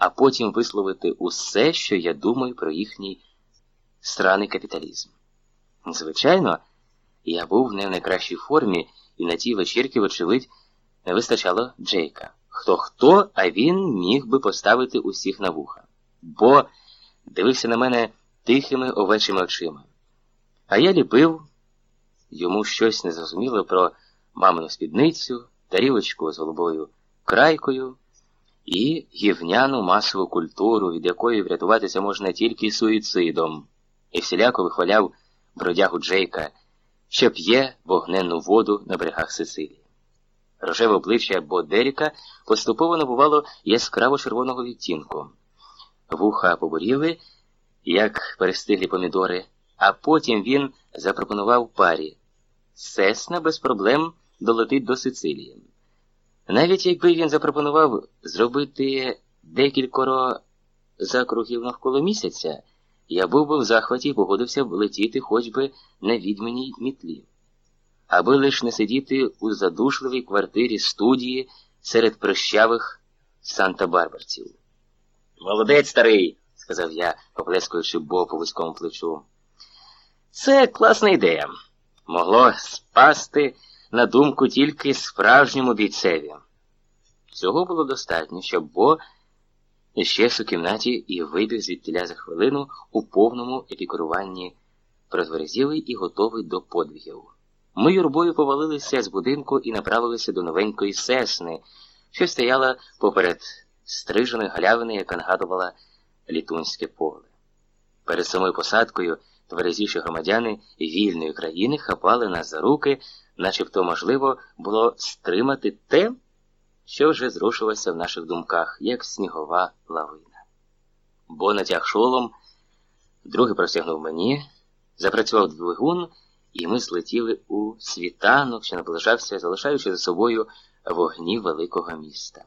а потім висловити усе, що я думаю про їхній сраний капіталізм. Звичайно, я був не в найкращій формі, і на тій вечірці, вочевидь, не вистачало Джейка. Хто хто, а він міг би поставити усіх на вуха. Бо дивився на мене тихими овечими очима. А я ліпив йому щось незрозуміле про мамину спідницю, тарілочку з голубою крайкою і гівняну масову культуру, від якої врятуватися можна тільки суїцидом, і всіляко вихваляв бродягу Джейка, що п'є вогненну воду на берегах Сицилії. Рожеве обличчя Бодеріка поступово набувало яскраво червоного відтінку. Вуха поборіли, як перестиглі помідори, а потім він запропонував парі. Сесна без проблем долетить до Сицилії. Навіть якби він запропонував зробити декількоро закругів навколо місяця, я був би в захваті і погодився б летіти хоч би на відьманій мітлі, аби лиш не сидіти у задушливій квартирі студії серед прищавих санта-барбарців. Молодець старий, сказав я, поплескуючи Бо по вузькому плечу. Це класна ідея. Могло спасти на думку тільки справжньому бійцеві. Цього було достатньо, щоб Бо іщез у кімнаті і вибіг звідтіля за хвилину у повному епікуруванні, протверезілий і готовий до подвігів. Ми юрбою повалилися з будинку і направилися до новенької сесни, що стояла поперед стриженої галявини, яка нагадувала літунське поле. Перед самою посадкою тверезіші громадяни вільної країни хапали нас за руки, начебто можливо було стримати те, що вже зрушилося в наших думках, як снігова лавина. Бо натяг шолом, другий простягнув мені, запрацював двигун, і ми злетіли у світанок, що наближався, залишаючи за собою вогні великого міста.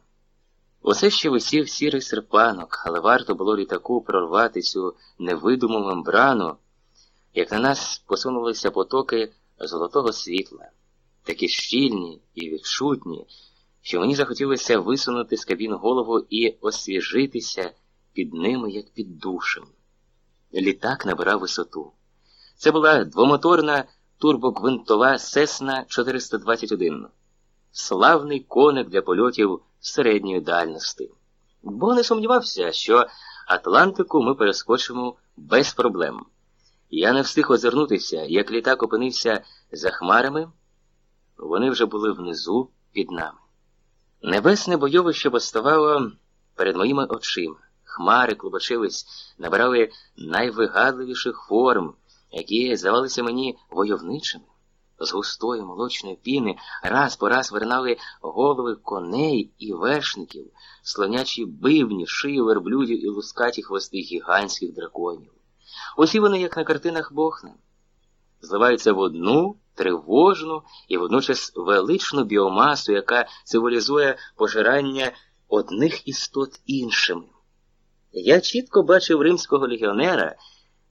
Усе ще висів сірий серпанок, але варто було літаку прорвати цю невидиму мембрану, як на нас посунулися потоки золотого світла, такі щільні і відчутні, що мені захотілося висунути з кабін голову і освіжитися під ними, як під душем. Літак набирав висоту. Це була двомоторна турбоквинтова Сесна 421, славний коник для польотів середньої дальності. Бо не сумнівався, що Атлантику ми перескочимо без проблем. Я не встиг озирнутися, як літак опинився за хмарами, вони вже були внизу під нами. Небесне бойовище поставало перед моїми очима. Хмари клубочились, набирали найвигадливіших форм, які здавалися мені войовничими. З густої молочної піни раз по раз виринали голови коней і вершників, слонячі бивні, шиї верблюдів і лускаті хвости гігантських драконів. Усі вони, як на картинах Бохна, зливаються в одну тривожну і водночас величну біомасу, яка символізує пожирання одних істот іншими. Я чітко бачив римського легіонера,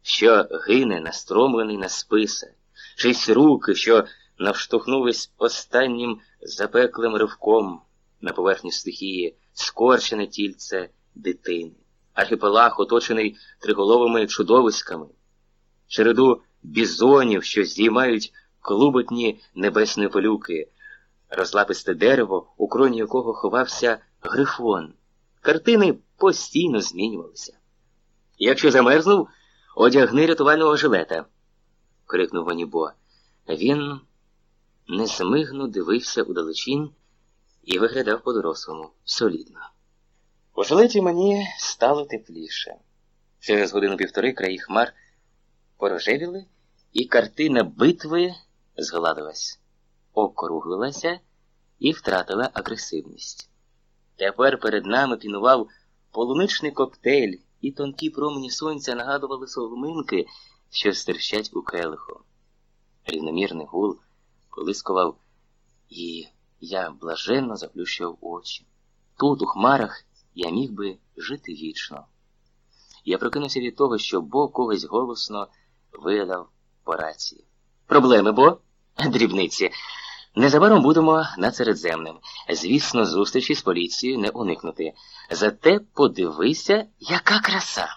що гине настромлений на списа, чиїсь руки, що навштовхнулись останнім запеклим ривком на поверхні стихії, скорчене тільце дитини, архіпелаг, оточений триголовими чудовиськами, череду бізонів, що здіймають клуботні небесні полюки, розлаписте дерево, у кроні якого ховався грифон. Картини постійно змінювалися. Якщо замерзнув, одягни рятувального жилета, крикнув Ванібо. Він незмигно дивився у далечінь і виглядав по-дорослому солідно. У жилеті мені стало тепліше. Через годину півтори краї хмар порожевіли, і картина битви згладилась, округлилася і втратила агресивність. Тепер перед нами пінував полуничний коктейль, і тонкі промені сонця нагадували соломинки, що стирчать у келиху. Рівномірний гул колискував, і я блаженно заплющував очі. Тут, у хмарах, я міг би жити вічно. Я прокинувся від того, що Бо когось голосно видав по рації. Проблеми, бо? Дрібниці. Незабаром будемо над Середземним. Звісно, зустрічі з поліцією не уникнути. Зате подивися, яка краса.